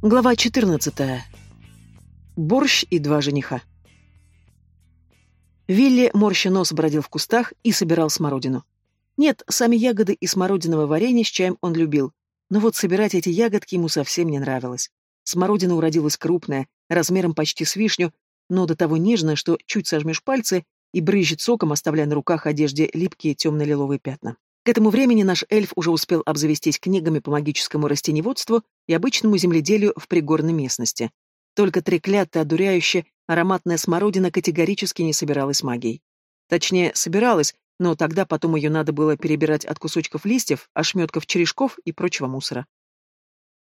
Глава 14. Борщ и два жениха. Вилли, морща нос, бродил в кустах и собирал смородину. Нет, сами ягоды и смородиновое варенье с чаем он любил, но вот собирать эти ягодки ему совсем не нравилось. Смородина уродилась крупная, размером почти с вишню, но до того нежная, что чуть сожмешь пальцы и брызжет соком, оставляя на руках одежде липкие темно-лиловые пятна. К этому времени наш эльф уже успел обзавестись книгами по магическому растеневодству и обычному земледелию в пригорной местности. Только треклятая, одуряющая, ароматная смородина категорически не собиралась магией. Точнее, собиралась, но тогда потом ее надо было перебирать от кусочков листьев, ошметков черешков и прочего мусора.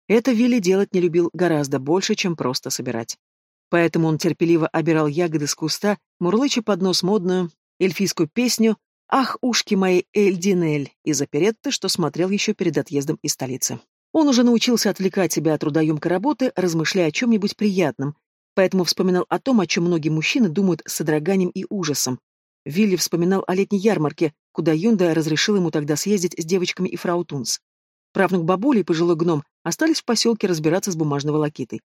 Это Вилли делать не любил гораздо больше, чем просто собирать. Поэтому он терпеливо обирал ягоды с куста, мурлыча под нос модную эльфийскую песню Ах, ушки мои, Эльдинель, из оперетты, что смотрел еще перед отъездом из столицы. Он уже научился отвлекать себя от трудоемкой работы, размышляя о чем-нибудь приятном, поэтому вспоминал о том, о чем многие мужчины думают с содроганием и ужасом. Вилли вспоминал о летней ярмарке, куда Юнда разрешил ему тогда съездить с девочками и фрау Тунс. Правнук бабули и пожилой гном остались в поселке разбираться с бумажной волокитой.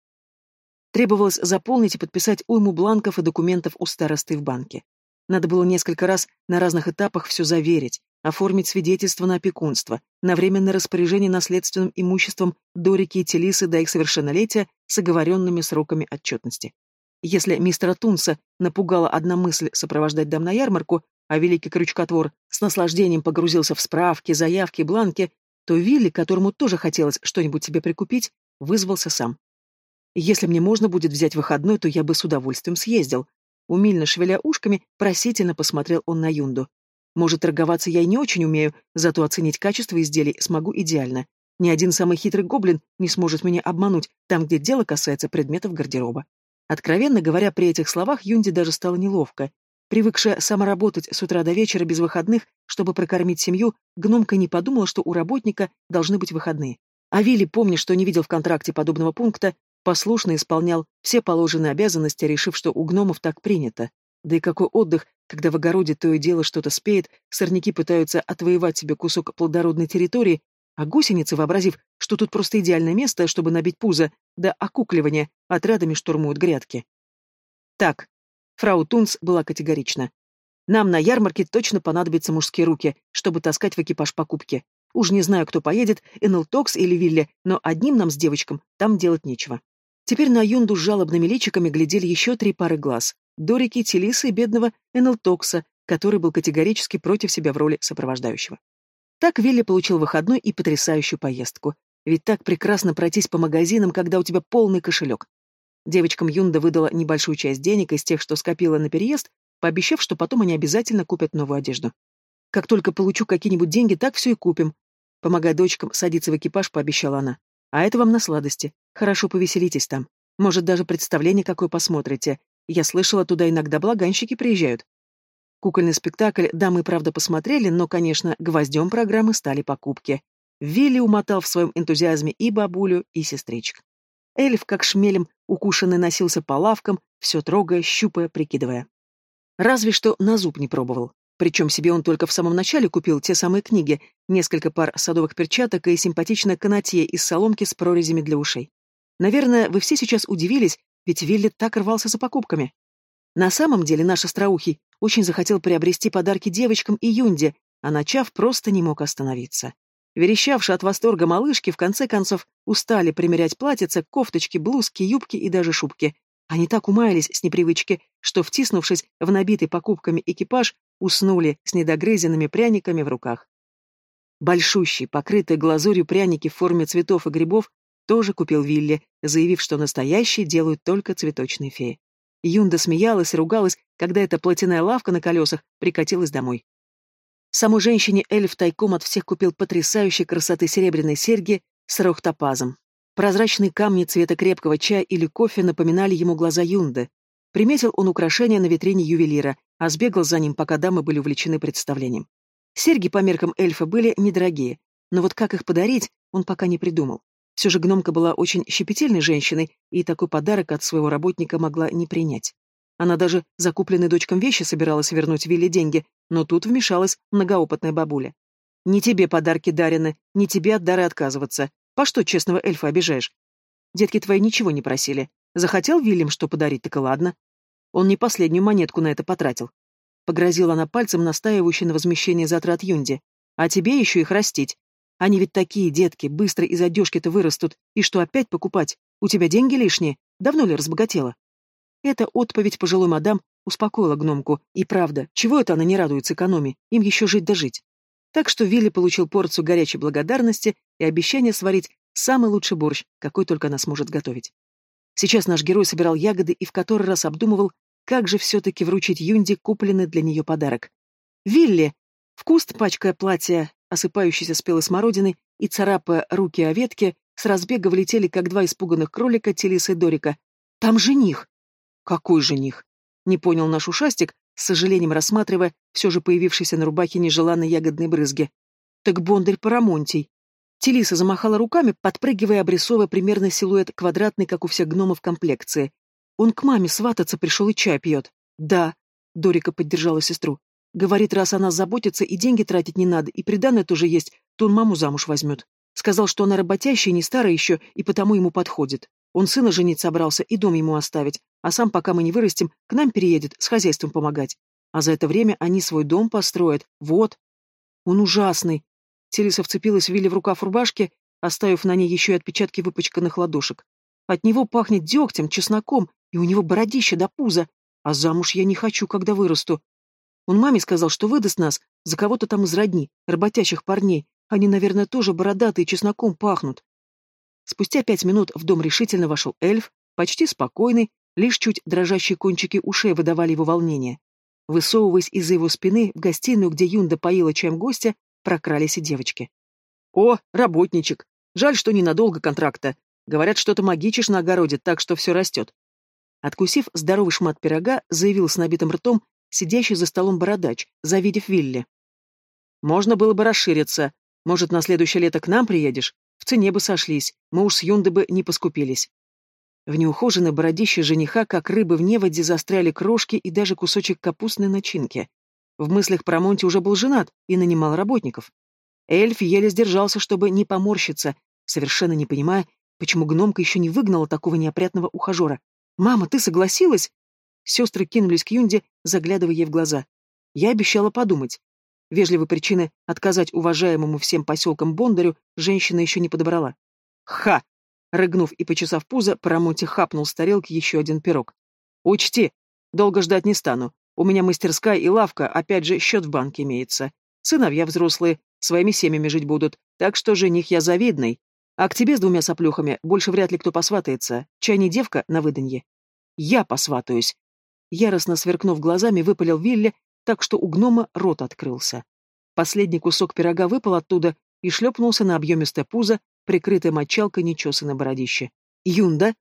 Требовалось заполнить и подписать уйму бланков и документов у старосты в банке. Надо было несколько раз на разных этапах все заверить, оформить свидетельство на опекунство, на временное распоряжение наследственным имуществом Дорики и Телисы до их совершеннолетия с оговоренными сроками отчетности. Если мистера Тунса напугала одна мысль сопровождать дам на ярмарку, а великий крючкотвор с наслаждением погрузился в справки, заявки, бланки, то Вилли, которому тоже хотелось что-нибудь себе прикупить, вызвался сам. Если мне можно будет взять выходной, то я бы с удовольствием съездил, Умильно шевеля ушками, просительно посмотрел он на Юнду. Может, торговаться я и не очень умею, зато оценить качество изделий смогу идеально. Ни один самый хитрый гоблин не сможет меня обмануть там, где дело касается предметов гардероба. Откровенно говоря, при этих словах Юнде даже стало неловко. Привыкшая сама работать с утра до вечера без выходных, чтобы прокормить семью, гномка не подумала, что у работника должны быть выходные. А Вилли, помня, что не видел в контракте подобного пункта, послушно исполнял все положенные обязанности, решив, что у гномов так принято. Да и какой отдых, когда в огороде то и дело что-то спеет, сорняки пытаются отвоевать себе кусок плодородной территории, а гусеницы, вообразив, что тут просто идеальное место, чтобы набить пузо, до окукливания, отрядами штурмуют грядки. Так, фрау Тунц была категорична. Нам на ярмарке точно понадобятся мужские руки, чтобы таскать в экипаж покупки. Уж не знаю, кто поедет, Энел Токс или Вилли, но одним нам с девочкам там делать нечего. Теперь на Юнду с жалобными личиками глядели еще три пары глаз. Дорики, Телисы и бедного Энелтокса, который был категорически против себя в роли сопровождающего. Так Вилли получил выходной и потрясающую поездку. Ведь так прекрасно пройтись по магазинам, когда у тебя полный кошелек. Девочкам Юнда выдала небольшую часть денег из тех, что скопила на переезд, пообещав, что потом они обязательно купят новую одежду. Как только получу какие-нибудь деньги, так все и купим. Помогая дочкам садиться в экипаж, пообещала она. А это вам на сладости. Хорошо повеселитесь там. Может, даже представление какое посмотрите. Я слышала, туда иногда благанщики приезжают. Кукольный спектакль дамы, правда, посмотрели, но, конечно, гвоздем программы стали покупки. Вилли умотал в своем энтузиазме и бабулю, и сестричек. Эльф, как шмелем, укушенный носился по лавкам, все трогая, щупая, прикидывая. Разве что на зуб не пробовал. Причем себе он только в самом начале купил те самые книги, несколько пар садовых перчаток и симпатичное канатье из соломки с прорезями для ушей. Наверное, вы все сейчас удивились, ведь Вилли так рвался за покупками. На самом деле наш остроухий очень захотел приобрести подарки девочкам и Юнде, а начав, просто не мог остановиться. Верещавшие от восторга малышки в конце концов устали примерять платьица, кофточки, блузки, юбки и даже шубки. Они так умаялись с непривычки, что, втиснувшись в набитый покупками экипаж, уснули с недогрызенными пряниками в руках. Большущие, покрытые глазурью пряники в форме цветов и грибов тоже купил Вилли, заявив, что настоящие делают только цветочные феи. Юнда смеялась и ругалась, когда эта платяная лавка на колесах прикатилась домой. Самой женщине эльф тайком от всех купил потрясающей красоты серебряные серьги с рохтопазом. Прозрачные камни цвета крепкого чая или кофе напоминали ему глаза Юнды. Приметил он украшение на витрине ювелира, а сбегал за ним, пока дамы были увлечены представлением. Серьги по меркам эльфа были недорогие, но вот как их подарить, он пока не придумал. Все же гномка была очень щепетильной женщиной, и такой подарок от своего работника могла не принять. Она даже закупленной дочкам вещи собиралась вернуть Вилли деньги, но тут вмешалась многоопытная бабуля. «Не тебе подарки дарены, не тебе от дары отказываться. По что честного эльфа обижаешь? Детки твои ничего не просили. Захотел Вильям что подарить, так и ладно. Он не последнюю монетку на это потратил. Погрозила она пальцем, настаивающей на возмещении затрат Юнди. А тебе еще их растить. Они ведь такие, детки, быстро из одежки-то вырастут. И что опять покупать? У тебя деньги лишние? Давно ли разбогатела? Эта отповедь пожилой мадам успокоила гномку. И правда, чего это она не радуется экономии? Им еще жить да жить. Так что Вилли получил порцию горячей благодарности и обещание сварить самый лучший борщ, какой только она сможет готовить. Сейчас наш герой собирал ягоды и в который раз обдумывал, как же все-таки вручить Юнди купленный для нее подарок. «Вилли!» В куст, пачкая платье, осыпающейся спелой смородиной и царапая руки о ветке, с разбега влетели, как два испуганных кролика, Телиса и Дорика. «Там жених!» «Какой жених?» Не понял наш ушастик, с сожалением рассматривая все же появившиеся на рубахе нежеланные ягодные брызги. «Так Бондарь Парамонтий!» Телиса замахала руками, подпрыгивая, обрисовывая примерно силуэт квадратный, как у всех гномов комплекции. «Он к маме свататься пришел и чай пьет». «Да», — Дорика поддержала сестру. «Говорит, раз она заботится и деньги тратить не надо, и приданное тоже есть, то он маму замуж возьмет. Сказал, что она работящая, не старая еще, и потому ему подходит. Он сына женить собрался и дом ему оставить, а сам, пока мы не вырастем, к нам переедет с хозяйством помогать. А за это время они свой дом построят. Вот. Он ужасный, Телеса вцепилась Вилли в рукав рубашки, оставив на ней еще и отпечатки выпачканных ладошек. От него пахнет дегтем, чесноком, и у него бородище до пуза. А замуж я не хочу, когда вырасту. Он маме сказал, что выдаст нас за кого-то там из родни, работящих парней. Они, наверное, тоже бородатые, чесноком пахнут. Спустя пять минут в дом решительно вошел эльф, почти спокойный, лишь чуть дрожащие кончики ушей выдавали его волнение. Высовываясь из-за его спины в гостиную, где Юнда поила чаем гостя, прокрались и девочки. «О, работничек! Жаль, что ненадолго контракта. Говорят, что-то магичишь на огороде, так что все растет». Откусив здоровый шмат пирога, заявил с набитым ртом сидящий за столом бородач, завидев Вилли. «Можно было бы расшириться. Может, на следующее лето к нам приедешь? В цене бы сошлись, мы уж с Юнды бы не поскупились». В неухоженной бородище жениха, как рыбы в неводе, застряли крошки и даже кусочек капустной начинки. В мыслях про Монти уже был женат и нанимал работников. Эльф еле сдержался, чтобы не поморщиться, совершенно не понимая, почему гномка еще не выгнала такого неопрятного ухажера. «Мама, ты согласилась?» Сестры кинулись к Юнде, заглядывая ей в глаза. Я обещала подумать. Вежливой причины отказать уважаемому всем поселкам Бондарю женщина еще не подобрала. «Ха!» Рыгнув и почесав пузо, Парамонти хапнул с тарелки еще один пирог. «Учти, долго ждать не стану. У меня мастерская и лавка, опять же, счет в банке имеется. Сыновья взрослые, своими семьями жить будут, так что жених я завидный. А к тебе с двумя соплюхами больше вряд ли кто посватается. Чай не девка на выданье. Я посватаюсь. Яростно сверкнув глазами, выпалил Вилли, так что у гнома рот открылся. Последний кусок пирога выпал оттуда и шлепнулся на объемистое пузо, прикрытое мочалкой нечесанной бородище. Юнда.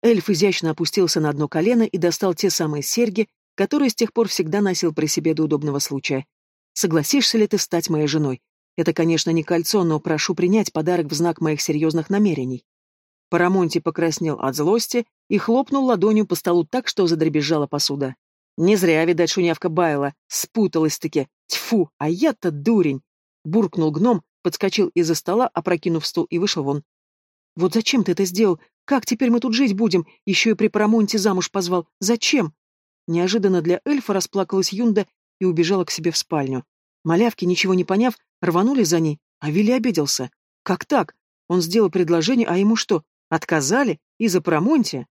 Эльф изящно опустился на одно колено и достал те самые серьги, который с тех пор всегда носил при себе до удобного случая. Согласишься ли ты стать моей женой? Это, конечно, не кольцо, но прошу принять подарок в знак моих серьезных намерений. Парамонти покраснел от злости и хлопнул ладонью по столу так, что задребезжала посуда. Не зря, видать, шунявка баяла, спуталась-таки. Тьфу, а я-то дурень! Буркнул гном, подскочил из-за стола, опрокинув стул и вышел вон. Вот зачем ты это сделал? Как теперь мы тут жить будем? Еще и при Парамонте замуж позвал. Зачем? Неожиданно для эльфа расплакалась Юнда и убежала к себе в спальню. Малявки, ничего не поняв, рванули за ней, а Вилли обиделся. Как так? Он сделал предложение, а ему что, отказали? Из-за Парамонтия?